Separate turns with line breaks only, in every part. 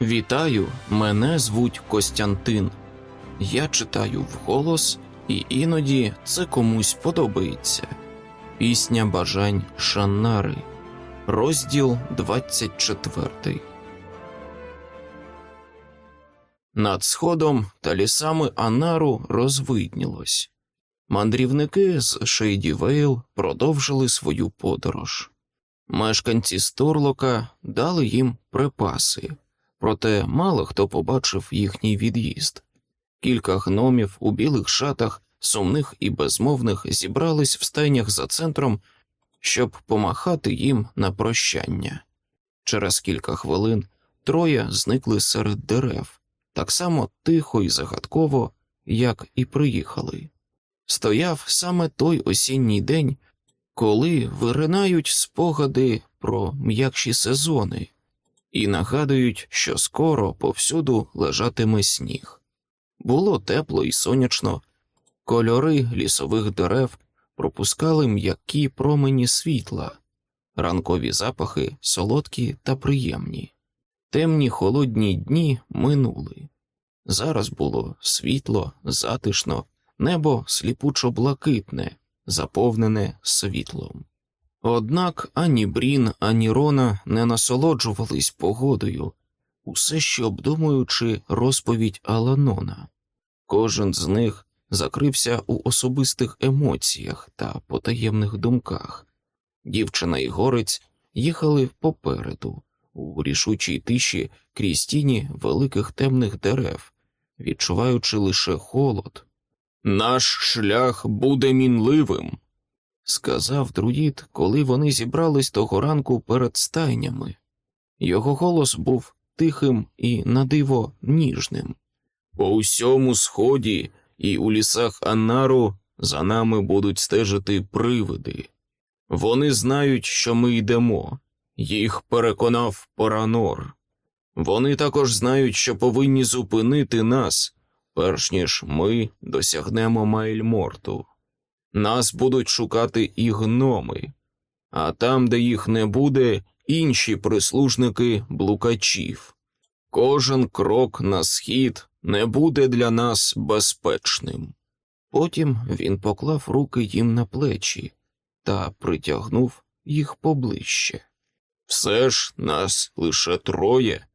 Вітаю, мене звуть Костянтин. Я читаю вголос, і іноді це комусь подобається. Пісня бажань Шаннари, розділ 24. Над сходом та лісами Анару розвиднілось. Мандрівники з Шейді Вейл продовжили свою подорож. Мешканці Сторлока дали їм припаси, проте мало хто побачив їхній від'їзд. Кілька гномів у білих шатах, сумних і безмовних, зібрались в стайнях за центром, щоб помахати їм на прощання. Через кілька хвилин троє зникли серед дерев, так само тихо і загадково, як і приїхали. Стояв саме той осінній день, коли виринають спогади про м'якші сезони і нагадують, що скоро повсюду лежатиме сніг. Було тепло і сонячно, кольори лісових дерев пропускали м'які промені світла, ранкові запахи солодкі та приємні. Темні холодні дні минули. Зараз було світло, затишно, небо сліпучо блакитне, заповнене світлом. Однак ані Брін, ані Рона не насолоджувались погодою, усе ще обдумуючи розповідь Аланона. Кожен з них закрився у особистих емоціях та потаємних думках. Дівчина і горець їхали попереду, у рішучій тиші крізь тіні великих темних дерев, відчуваючи лише холод. Наш шлях буде мінливим, сказав друїд, коли вони зібрались того ранку перед стайнями. Його голос був тихим і надиво ніжним. По усьому сході і у лісах Аннару за нами будуть стежити привиди. Вони знають, що ми йдемо, їх переконав Поранор. Вони також знають, що повинні зупинити нас, перш ніж ми досягнемо Майльморту. Нас будуть шукати і гноми, а там, де їх не буде, інші прислужники блукачів. Кожен крок на схід не буде для нас безпечним. Потім він поклав руки їм на плечі та притягнув їх поближче. Все ж нас лише троє,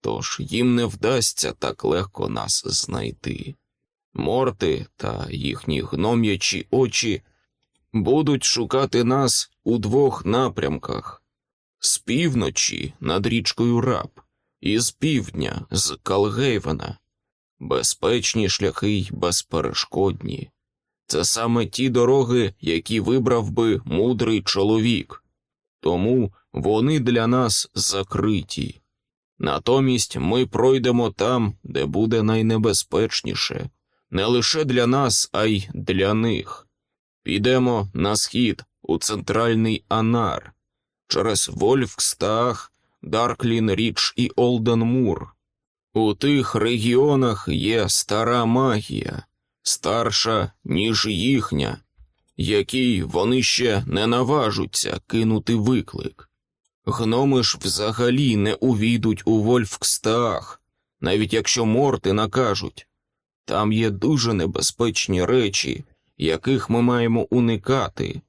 тож їм не вдасться так легко нас знайти. Морти та їхні гном'ячі очі будуть шукати нас у двох напрямках з півночі над річкою Раб і з півдня з Калгейвена. Безпечні шляхи й безперешкодні. Це саме ті дороги, які вибрав би мудрий чоловік, тому вони для нас закриті. Натомість ми пройдемо там, де буде найнебезпечніше, не лише для нас, а й для них. Підемо на схід у центральний Анар, через Вольфкстаг, Дарклін Річ і Олденмур. У тих регіонах є стара магія, старша, ніж їхня, якій вони ще не наважуться кинути виклик. Гноми ж взагалі не увійдуть у Вольфкстаг, навіть якщо морти накажуть. Там є дуже небезпечні речі, яких ми маємо уникати,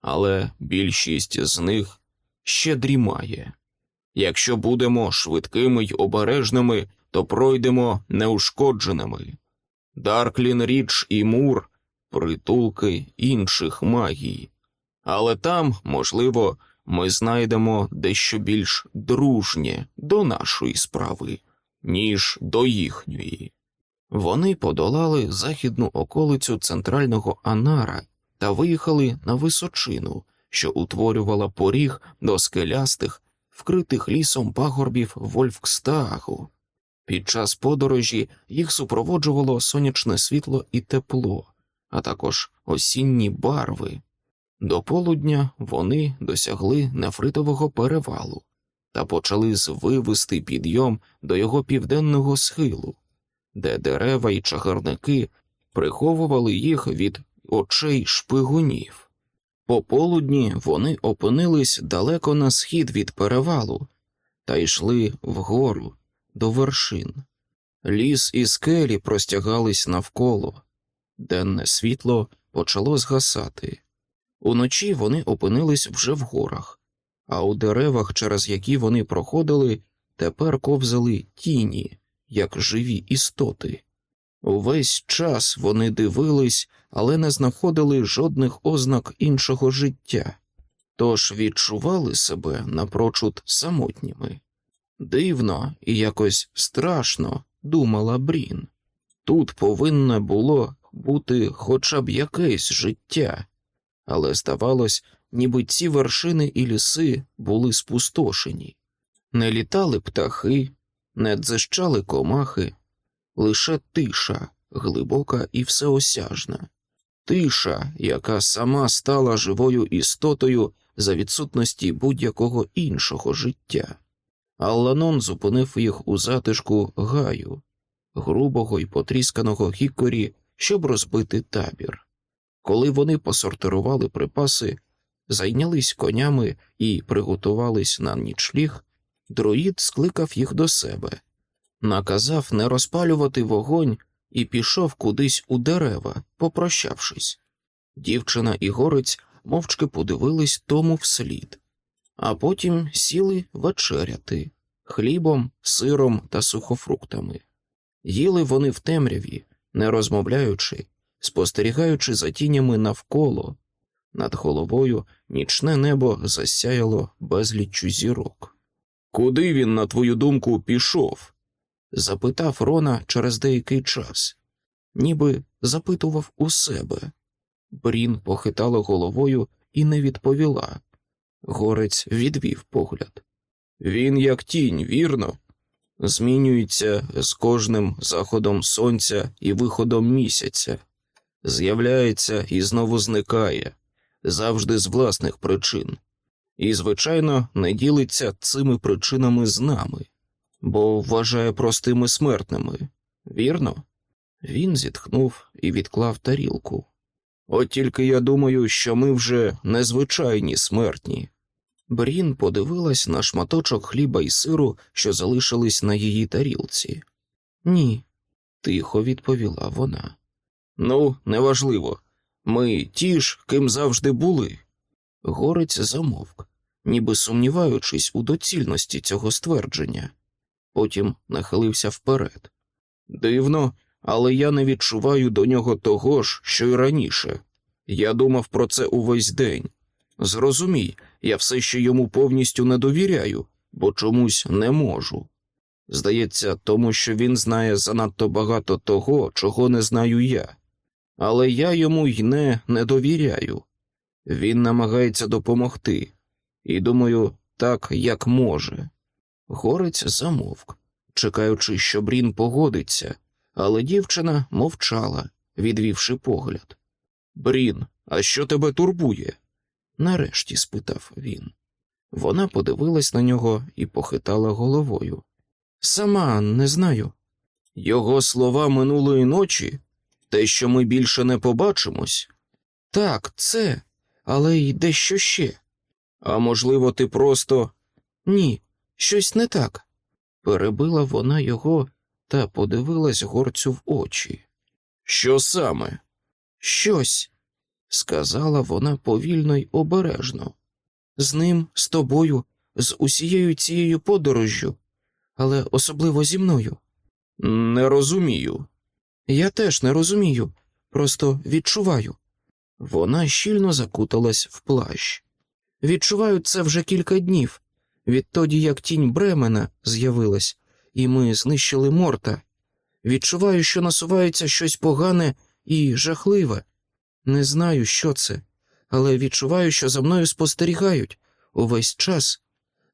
але більшість з них ще дрімає. Якщо будемо швидкими й обережними, то пройдемо неушкодженими. Дарклін Річ і Мур притулки інших магій, але там, можливо, ми знайдемо дещо більш дружнє до нашої справи, ніж до їхньої. Вони подолали західну околицю центрального Анара та виїхали на височину, що утворювала поріг до скелястих, вкритих лісом пагорбів Вольфкстагу. Під час подорожі їх супроводжувало сонячне світло і тепло, а також осінні барви. До полудня вони досягли нефритового перевалу та почали звивести підйом до його південного схилу, де дерева й чагарники приховували їх від очей шпигунів. Пополудні вони опинились далеко на схід від перевалу та йшли вгору, до вершин. Ліс і скелі простягались навколо, денне світло почало згасати. Уночі вони опинились вже в горах, а у деревах, через які вони проходили, тепер ковзали тіні, як живі істоти. Увесь час вони дивились, але не знаходили жодних ознак іншого життя, тож відчували себе напрочуд самотніми. Дивно і якось страшно, думала Брін. Тут повинно було бути хоча б якесь життя, але здавалось, ніби ці вершини і ліси були спустошені. Не літали птахи, не дзищали комахи, лише тиша, глибока і всеосяжна, тиша, яка сама стала живою істотою за відсутності будь-якого іншого життя. Алланон зупинив їх у затишку гаю, грубого й потрісканого гікорі, щоб розбити табір. Коли вони посортирували припаси, зайнялись конями і приготувались на нічліг, друїд скликав їх до себе, наказав не розпалювати вогонь і пішов кудись у дерева, попрощавшись. Дівчина і горець мовчки подивились тому вслід, а потім сіли вечеряти хлібом, сиром та сухофруктами. Їли вони в темряві, не розмовляючи, спостерігаючи за тінями навколо. Над головою нічне небо засяяло безліччю зірок. Куди він, на твою думку, пішов? запитав Рона через деякий час, ніби запитував у себе. Брін похитала головою і не відповіла. Горець відвів погляд. Він, як тінь, вірно, змінюється з кожним заходом сонця і виходом місяця, з'являється і знову зникає, завжди з власних причин, і, звичайно, не ділиться цими причинами з нами, бо вважає простими смертними, вірно? Він зітхнув і відклав тарілку. От тільки я думаю, що ми вже незвичайні смертні. Брін подивилась на шматочок хліба і сиру, що залишились на її тарілці. Ні, тихо відповіла вона. Ну, неважливо. Ми ті ж, ким завжди були. Горець замовк, ніби сумніваючись у доцільності цього ствердження. Потім нахилився вперед. Дивно, але я не відчуваю до нього того ж, що й раніше. Я думав про це увесь день. Зрозумій, я все ще йому повністю не довіряю, бо чомусь не можу. Здається, тому що він знає занадто багато того, чого не знаю я, але я йому й не, не довіряю. Він намагається допомогти, і думаю, так, як може. Горець замовк, чекаючи, що Брін погодиться, але дівчина мовчала, відвівши погляд. Брін, а що тебе турбує? нарешті спитав він. Вона подивилась на нього і похитала головою. Сама не знаю. Його слова минулої ночі, те, що ми більше не побачимось. Так, це, але й дещо ще. А можливо, ти просто ні, щось не так. Перебила вона його та подивилась горцю в очі. Що саме? Щось, сказала вона повільно й обережно. З ним, з тобою, з усією цією подорожжю, але особливо зі мною. Не розумію. Я теж не розумію, просто відчуваю. Вона щільно закуталась в плащ. Відчуваю це вже кілька днів, відтоді як тінь Бремена з'явилась, і ми знищили морта. Відчуваю, що насувається щось погане і жахливе. Не знаю, що це, але відчуваю, що за мною спостерігають увесь час,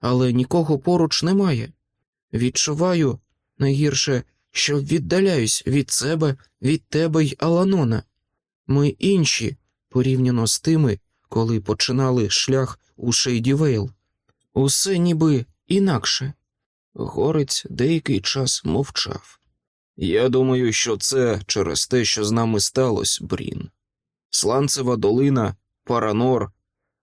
але нікого поруч немає. Відчуваю найгірше, що віддаляюсь від себе, від тебе й Аланона. Ми інші порівняно з тими, коли починали шлях у Шейді Вейл. Усе ніби інакше. Горець деякий час мовчав. Я думаю, що це через те, що з нами сталося, Брін. Сланцева долина, Паранор,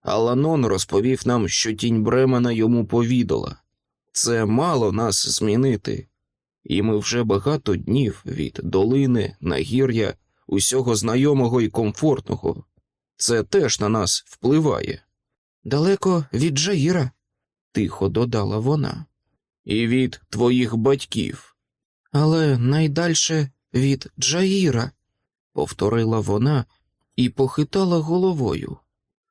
Аланон розповів нам, що тінь Бремена йому повідала. Це мало нас змінити, і ми вже багато днів від долини, нагір'я, усього знайомого і комфортного. Це теж на нас впливає. Далеко від Джаїра, тихо додала вона, і від твоїх батьків. Але найдальше від Джаїра, повторила вона і похитала головою.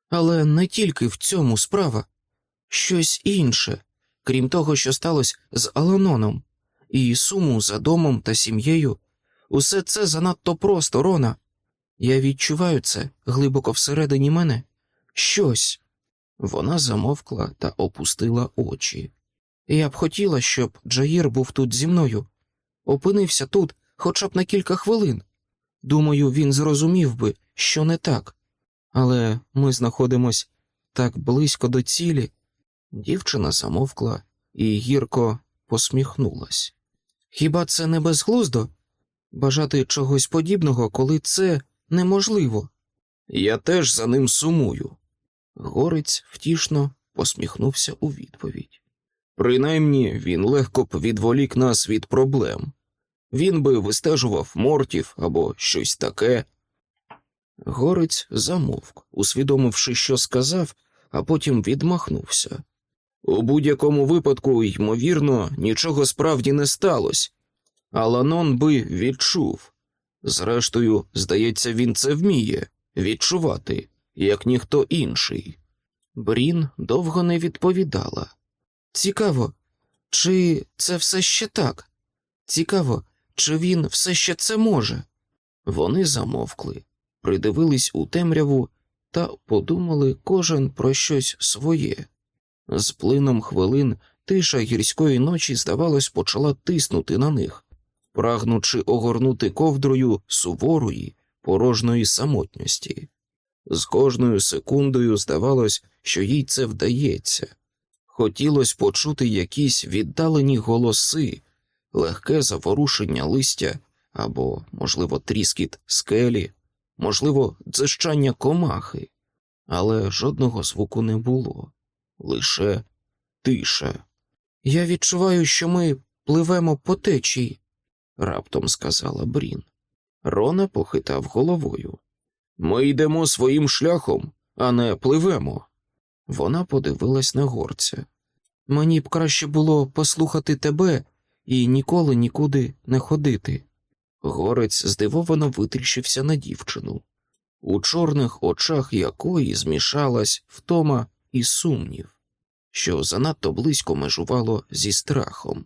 Але не тільки в цьому справа, щось інше, крім того, що сталося з Аланоном, і суму за домом та сім'єю. Усе це занадто просто, Рона. Я відчуваю це глибоко всередині мене. Щось. Вона замовкла та опустила очі. Я б хотіла, щоб Джаїр був тут зі мною, опинився тут хоча б на кілька хвилин. Думаю, він зрозумів би, що не так. Але ми знаходимося так близько до цілі. Дівчина замовкла і гірко посміхнулась. Хіба це не безглуздо? Бажати чогось подібного, коли це неможливо? Я теж за ним сумую. Горець втішно посміхнувся у відповідь. Принаймні він легко б відволік нас від проблем. Він би вистежував мортів або щось таке. Горець замовк, усвідомивши, що сказав, а потім відмахнувся. У будь-якому випадку, ймовірно, нічого справді не сталося, а Ланон би відчув. Зрештою, здається, він це вміє відчувати, як ніхто інший. Брін довго не відповідала. Цікаво, чи це все ще так? Цікаво, чи він все ще це може? Вони замовкли, придивились у темряву та подумали кожен про щось своє. З плином хвилин тиша гірської ночі, здавалось, почала тиснути на них, прагнучи огорнути ковдрою суворої, порожньої самотності. З кожною секундою здавалось, що їй це вдається. Хотілося почути якісь віддалені голоси, легке заворушення листя або, можливо, тріскіт скелі, можливо, дзищання комахи, але жодного звуку не було, лише тиша. Я відчуваю, що ми пливемо по течії, раптом сказала Брін. Рона похитав головою. Ми йдемо своїм шляхом, а не пливемо. Вона подивилась на горця. Мені б краще було послухати тебе і ніколи нікуди не ходити. Горець здивовано витріщився на дівчину, у чорних очах якої змішалась втома і сумнів, що занадто близько межувало зі страхом.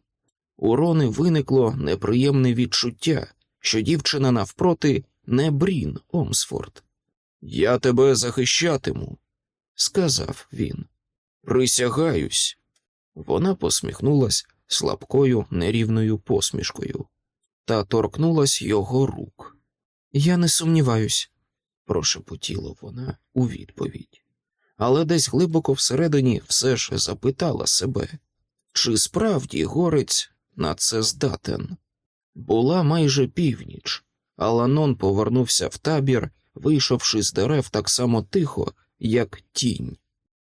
У Рони виникло неприємне відчуття, що дівчина навпроти не Брін Омсфорд. Я тебе захищатиму, сказав він. Присягаюсь. Вона посміхнулась слабкою нерівною посмішкою та торкнулась його рук. Я не сумніваюсь, прошепотіла вона у відповідь, але десь глибоко всередині все ж запитала себе, чи справді горець на це здатен. Була майже північ, а Ланон повернувся в табір, вийшовши з дерев так само тихо, як тінь.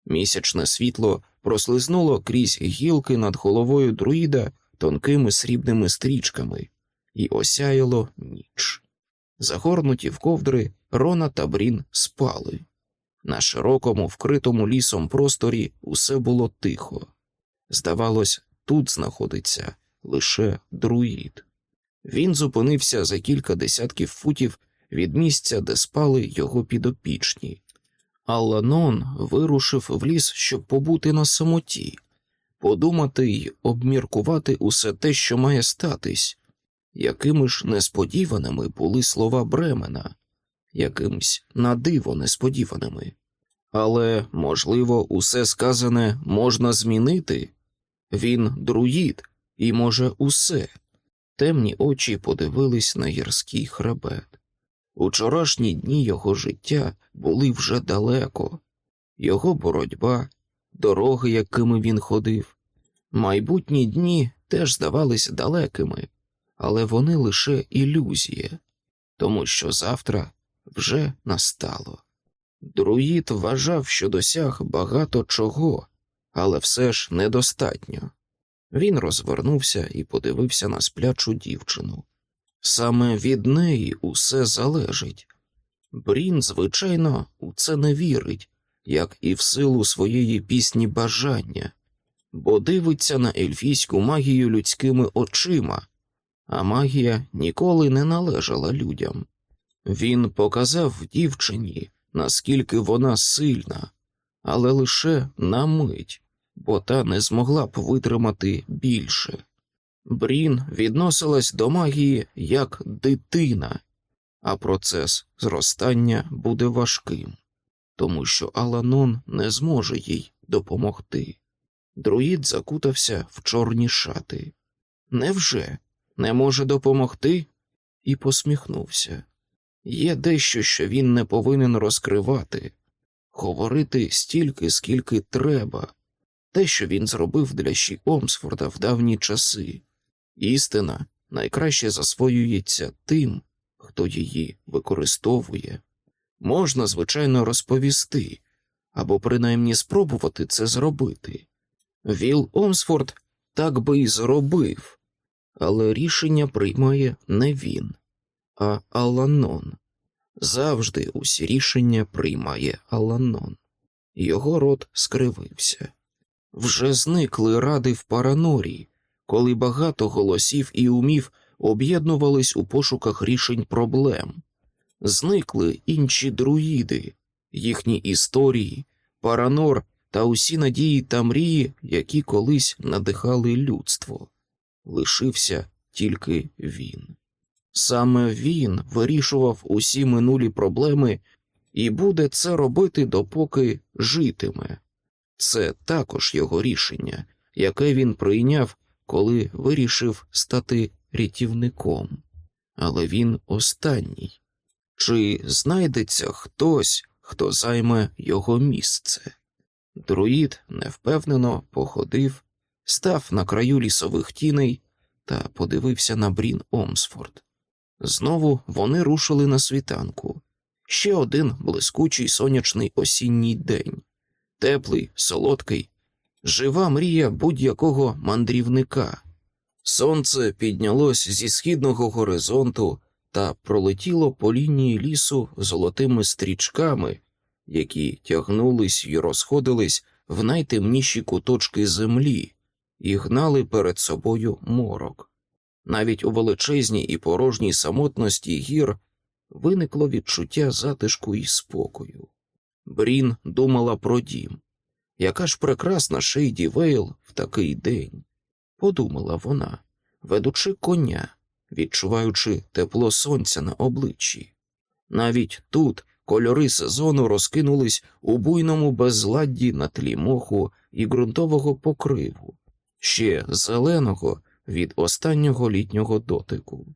Місячне світло прослизнуло крізь гілки над головою друїда тонкими срібними стрічками і осяяло ніч. Загорнуті в ковдри Рона та Брін спали. На широкому, вкритому лісом просторі усе було тихо. Здавалось, тут знаходиться лише друїд. Він зупинився за кілька десятків футів від місця, де спали його підопічні. Алланон вирушив в ліс, щоб побути на самоті, подумати й обміркувати усе те, що має статись, якими ж несподіваними були слова Бремена, якимсь надиво несподіваними. Але, можливо, усе сказане можна змінити. Він друїд і може усе. Темні очі подивились на гірський хребет. Учорашні дні його життя були вже далеко, його боротьба, дороги, якими він ходив, майбутні дні теж здавалися далекими, але вони лише ілюзія, тому що завтра вже настало. Друїд вважав, що досяг багато чого, але все ж недостатньо. Він розвернувся і подивився на сплячу дівчину. Саме від неї усе залежить. Брін, звичайно, у це не вірить, як і в силу своєї пісні бажання, бо дивиться на ельфійську магію людськими очима, а магія ніколи не належала людям. Він показав дівчині, наскільки вона сильна, але лише на мить, бо та не змогла б витримати більше. Брін відносилась до магії як дитина, а процес зростання буде важким, тому що Аланон не зможе їй допомогти. Друїд закутався в чорні шати. Невже не може допомогти? І посміхнувся. Є дещо, що він не повинен розкривати, говорити стільки, скільки треба, те, що він зробив для Ші Омсфорда в давні часи. Істина найкраще засвоюється тим, хто її використовує. Можна, звичайно, розповісти або принаймні спробувати це зробити. Віл Омсфорд так би і зробив, але рішення приймає не він, а Аланон. Завжди усі рішення приймає Аланон. Його рот скривився. Вже зникли ради в Паранорі, коли багато голосів і умів об'єднувались у пошуках рішень проблем. Зникли інші друїди, їхні історії, Паранор та усі надії та мрії, які колись надихали людство. Лишився тільки він. Саме він вирішував усі минулі проблеми і буде це робити допоки житиме. Це також його рішення, яке він прийняв, коли вирішив стати рятівником. Але він останній. Чи знайдеться хтось, хто займе його місце? Друїд невпевнено походив, став на краю лісових тіней та подивився на Брін Омсфорд. Знову вони рушили на світанку. Ще один блискучий сонячний осінній день, теплий, солодкий, жива мрія будь-якого мандрівника. Сонце піднялось зі східного горизонту та пролетіло по лінії лісу золотими стрічками, які тягнулись і розходились в найтемніші куточки землі і гнали перед собою морок. Навіть у величезній і порожній самотності гір виникло відчуття затишку і спокою. Брін думала про дім. Яка ж прекрасна Шейді Вейл в такий день, подумала вона, ведучи коня, відчуваючи тепло сонця на обличчі. Навіть тут кольори сезону розкинулись у буйному безладді на тлі моху і ґрунтового покриву, ще зеленого від останнього літнього дотику.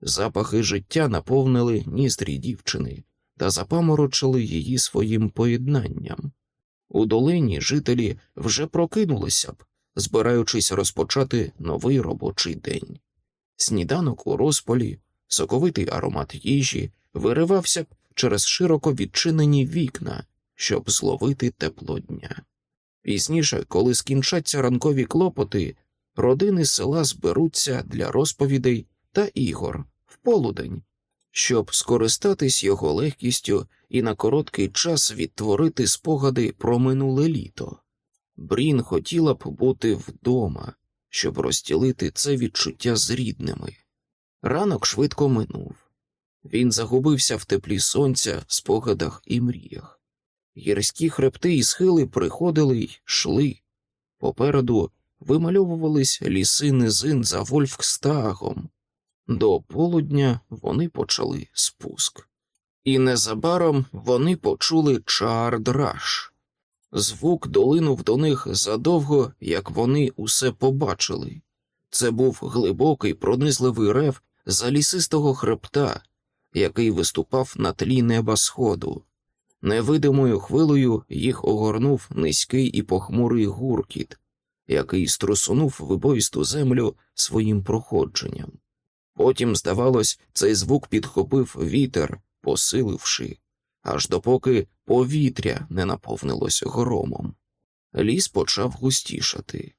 Запахи життя наповнили ніздрі дівчини та запаморочили її своїм поєднанням. У долині жителі вже прокинулися б, збираючись розпочати новий робочий день. Сніданок у розпалі, соковитий аромат їжі виривався б через широко відчинені вікна, щоб зловити тепло дня. Пізніше, коли скінчаться ранкові клопоти, родини села зберуться для розповідей та ігор в полудень, щоб скористатись його легкістю і на короткий час відтворити спогади про минуле літо. Брін хотіла б бути вдома, щоб розділити це відчуття з рідними. Ранок швидко минув. Він загубився в теплі сонця, спогадах і мріях. Гірські хребти і схили приходили й шли. Попереду вимальовувались ліси низин за Вольфкстагом. До полудня вони почали спуск. І незабаром вони почули чаардраш. Звук долинув до них задовго, як вони усе побачили. Це був глибокий пронизливий рев за лісистого хребта, який виступав на тлі неба сходу. Невидимою хвилею їх огорнув низький і похмурий гуркіт, який струсунув вибоїсту землю своїм проходженням. Потім, здавалось, цей звук підхопив вітер, посиливши, аж допоки повітря не наповнилось громом. Ліс почав густішати.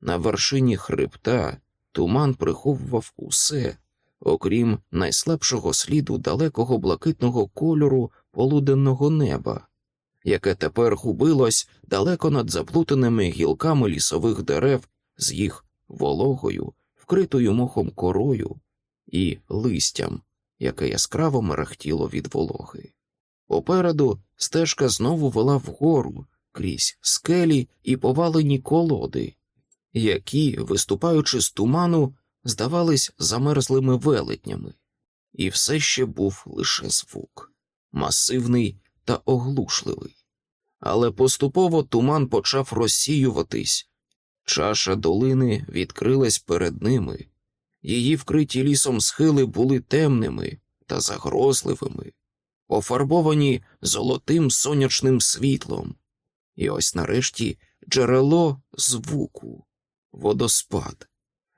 На вершині хребта туман приховував усе, окрім найслабшого сліду далекого блакитного кольору полуденного неба, яке тепер губилось далеко над заплутаними гілками лісових дерев з їх вологою, вкритою мохом корою і листям, яке яскраво мерехтіло від вологи. Попереду стежка знову вела вгору крізь скелі і повалені колоди, які, виступаючи з туману, здавались замерзлими велетнями, і все ще був лише звук масивний та оглушливий. Але поступово туман почав розсіюватись, чаша долини відкрилась перед ними, її вкриті лісом схили були темними та загрозливими, пофарбовані золотим сонячним світлом, і ось нарешті джерело звуку, водоспад,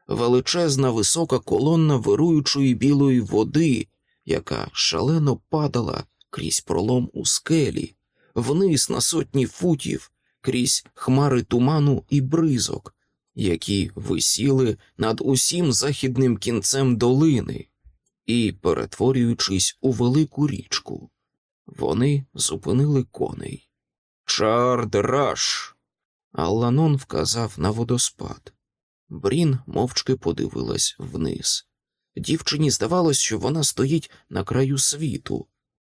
величезна висока колонна вируючої білої води, яка шалено падала крізь пролом у скелі, вниз на сотні футів, крізь хмари туману і бризок, які висіли над усім західним кінцем долини і, перетворюючись у велику річку, вони зупинили коней. Чардраш. Алланон вказав на водоспад. Брін мовчки подивилась вниз. Дівчині здавалось, що вона стоїть на краю світу,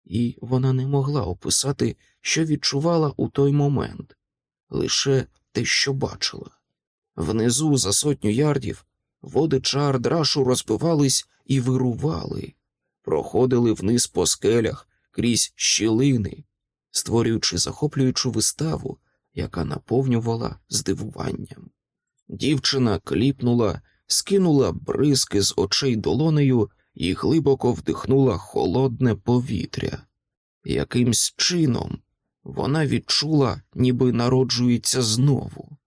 і вона не могла описати, що відчувала у той момент, лише те, що бачила. Внизу, за сотню ярдів, води чардрашу розбивались і вирували, проходили вниз по скелях крізь щілини, створюючи захоплюючу виставу, яка наповнювала здивуванням. Дівчина кліпнула, скинула бризки з очей долонею і глибоко вдихнула холодне повітря. Якимсь чином вона відчула, ніби народжується знову,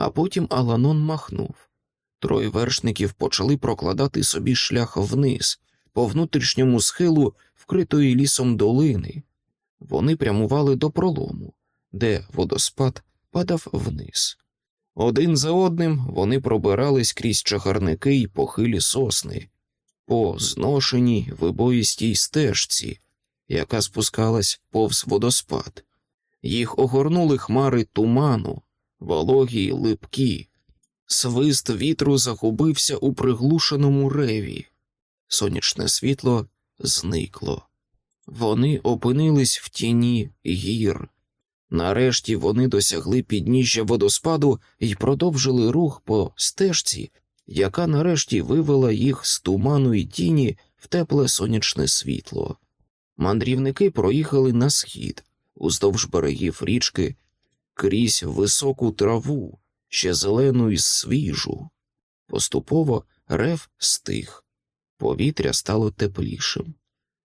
а потім Аланон махнув. Троє вершників почали прокладати собі шлях вниз, по внутрішньому схилу вкритої лісом долини. Вони прямували до пролому, де водоспад падав вниз. Один за одним вони пробирались крізь чагарники й похилі сосни, по зношеній вибоїстій стежці, яка спускалась повз водоспад. Їх огорнули хмари туману, вологі й липкі. Свист вітру загубився у приглушеному реві. Сонячне світло зникло. Вони опинились в тіні гір. Нарешті вони досягли підніжжя водоспаду і продовжили рух по стежці, яка нарешті вивела їх з туману і тіні в тепле сонячне світло. Мандрівники проїхали на схід, уздовж берегів річки, крізь високу траву, ще зелену і свіжу. Поступово рев стих, повітря стало теплішим.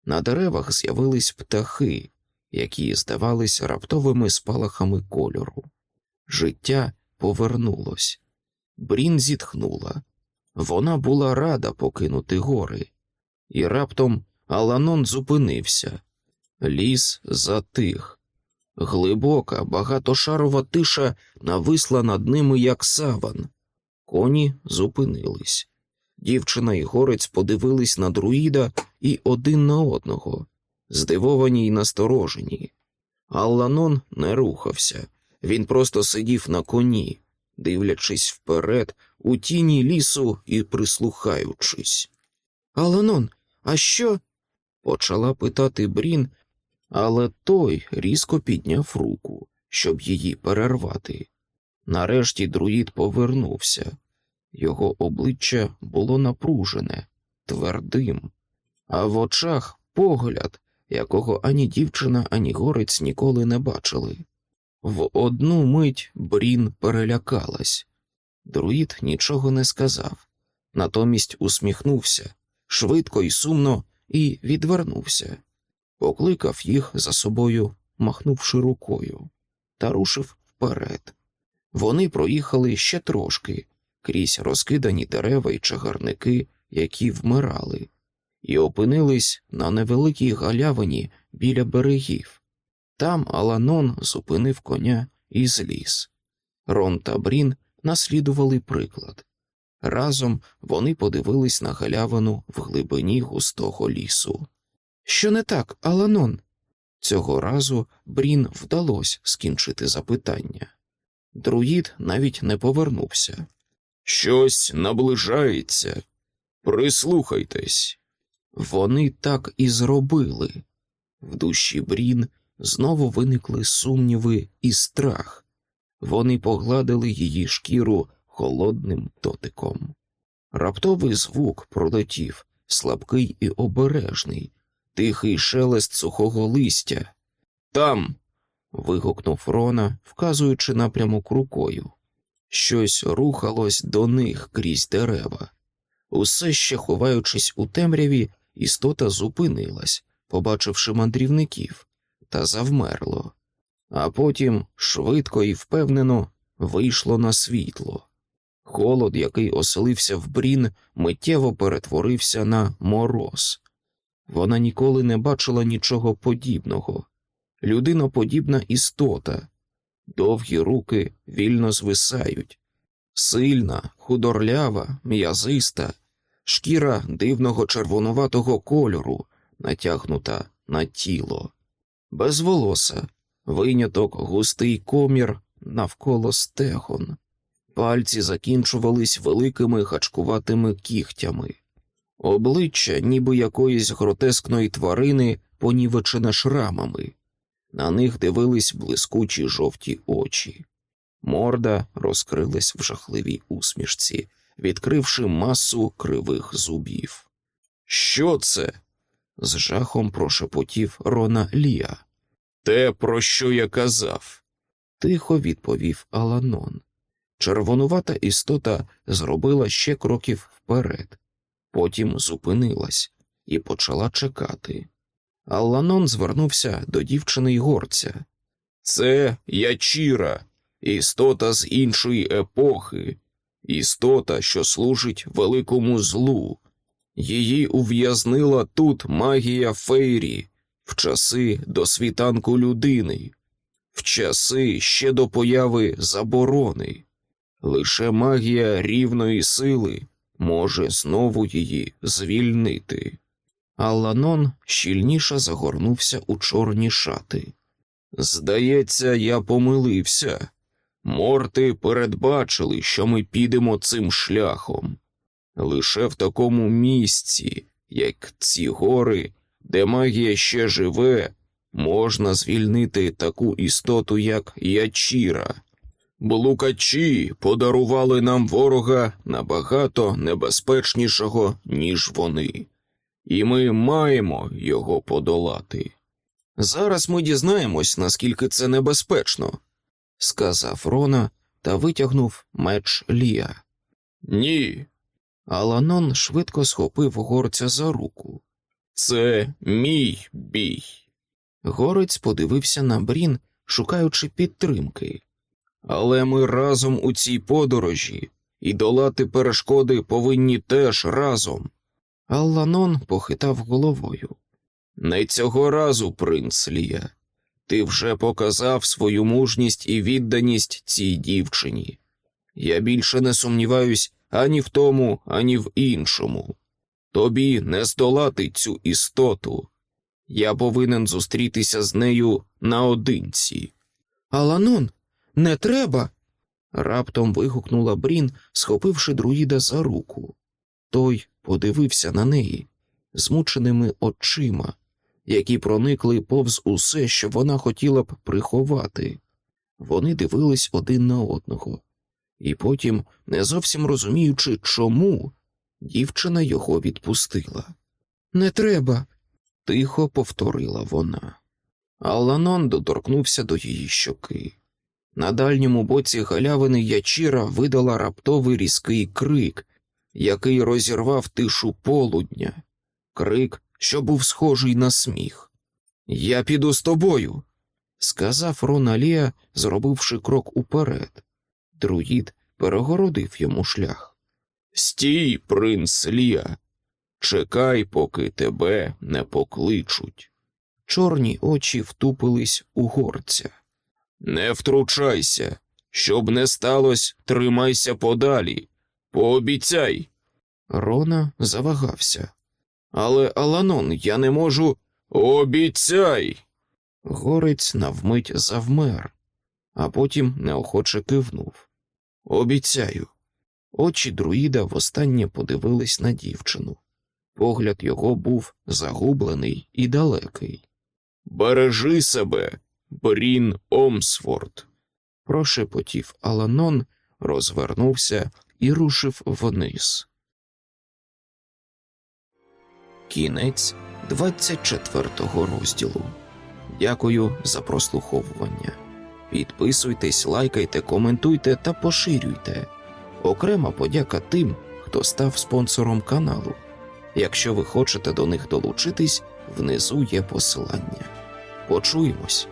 На деревах з'явились птахи, які здавались раптовими спалахами кольору. Життя повернулось. Брін зітхнула. Вона була рада покинути гори, і раптом Аланон зупинився. Ліс затих. Глибока, багатошарова тиша нависла над ними, як саван. Коні зупинились. Дівчина і горець подивились на друїда і один на одного, здивовані й насторожені. Алланон не рухався, він просто сидів на коні, дивлячись вперед, у тіні лісу і прислухаючись. Аланон, а що? почала питати Брін, але той різко підняв руку, щоб її перервати. Нарешті друїд повернувся. Його обличчя було напружене, твердим, а в очах погляд, якого ані дівчина, ані горець ніколи не бачили. В одну мить Брін перелякалась. Друїд нічого не сказав, натомість усміхнувся швидко і сумно і відвернувся, покликав їх за собою, махнувши рукою, та рушив вперед. Вони проїхали ще трошки крізь розкидані дерева й чагарники, які вмирали, і опинились на невеликій галявині біля берегів. Там Аланон зупинив коня і зліз. Рон та Брін наслідували приклад. Разом вони подивились на галявину в глибині густого лісу. Що не так, Аланон? Цього разу Брін вдалося скінчити запитання. Друїд навіть не повернувся. Щось наближається. Прислухайтесь. Вони так і зробили. В душі Брін знову виникли сумніви і страх. Вони погладили її шкіру холодним дотиком. Раптовий звук пролетів, слабкий і обережний, тихий шелест сухого листя. Там. вигукнув Рона, вказуючи напрямок рукою. Щось рухалось до них крізь дерева. Усе ще ховаючись у темряві, істота зупинилась, побачивши мандрівників, та завмерло, а потім швидко і впевнено вийшло на світло. Холод, який оселився в брін, миттєво перетворився на мороз. Вона ніколи не бачила нічого подібного. Людиноподібна істота, довгі руки вільно звисають, сильна, худорлява, м'язиста, шкіра дивного червонуватого кольору, натягнута на тіло, без волоса, виняток густий комір навколо стегон. Пальці закінчувались великими гачкуватими кігтями, обличчя, ніби якоїсь гротескної тварини, понівечене шрамами, на них дивились блискучі жовті очі. Морда розкрилась в жахливій усмішці, відкривши масу кривих зубів. Що це? з жахом прошепотів Рона Лія. Те, про що я казав, тихо відповів Аланон. Червонувата істота зробила ще кроків вперед, потім зупинилась і почала чекати. Алланон звернувся до дівчини й горця. Це ячіра, істота з іншої епохи, істота, що служить великому злу. Її ув'язнила тут магія Фейрі в часи до світанку людини, в часи ще до появи заборони. Лише магія рівної сили може знову її звільнити. Алланон щільніше загорнувся у чорні шати. Здається, я помилився. Морти передбачили, що ми підемо цим шляхом. Лише в такому місці, як ці гори, де магія ще живе, можна звільнити таку істоту, як ячіра. Блукачі подарували нам ворога набагато небезпечнішого, ніж вони, і ми маємо його подолати. Зараз ми дізнаємось, наскільки це небезпечно, сказав Рона та витягнув меч Лія. Ні. Аланон швидко схопив горця за руку. Це мій бій. Горець подивився на Брін, шукаючи підтримки. Але ми разом у цій подорожі і долати перешкоди повинні теж разом. Алланон похитав головою. Не цього разу, принц Лія. Ти вже показав свою мужність і відданість цій дівчині. Я більше не сумніваюсь ані в тому, ані в іншому. Тобі не здолати цю істоту. Я повинен зустрітися з нею наодинці. Аланон, не треба. раптом вигукнула Брін, схопивши друїда за руку. Той подивився на неї змученими очима, які проникли повз усе, що вона хотіла б приховати. Вони дивились один на одного, і потім, не зовсім розуміючи, чому, дівчина його відпустила. Не треба, тихо повторила вона. Алланон доторкнувся до її щоки. На дальньому боці галявини ячіра видала раптовий різкий крик, який розірвав тишу полудня, крик, що був схожий на сміх. Я піду з тобою, сказав Роналія, зробивши крок уперед. Друїд перегородив йому шлях. Стій, принц Лія, чекай, поки тебе не покличуть. Чорні очі втупились у горця. Не втручайся, Щоб не сталося, тримайся подалі. Пообіцяй. Рона завагався. Але, Аланон, я не можу. Обіцяй. Горець навмить завмер, а потім неохоче кивнув. Обіцяю. Очі друїда востаннє подивились на дівчину. Погляд його був загублений і далекий. Бережи себе, Брін Омсфорд. Прошепотів Аланон, розвернувся і рушив вниз. Кінець 24 розділу. Дякую за прослуховування. Підписуйтесь, лайкайте, коментуйте та поширюйте. Окрема подяка тим, хто став спонсором каналу. Якщо ви хочете до них долучитись, внизу є посилання. Почуємось.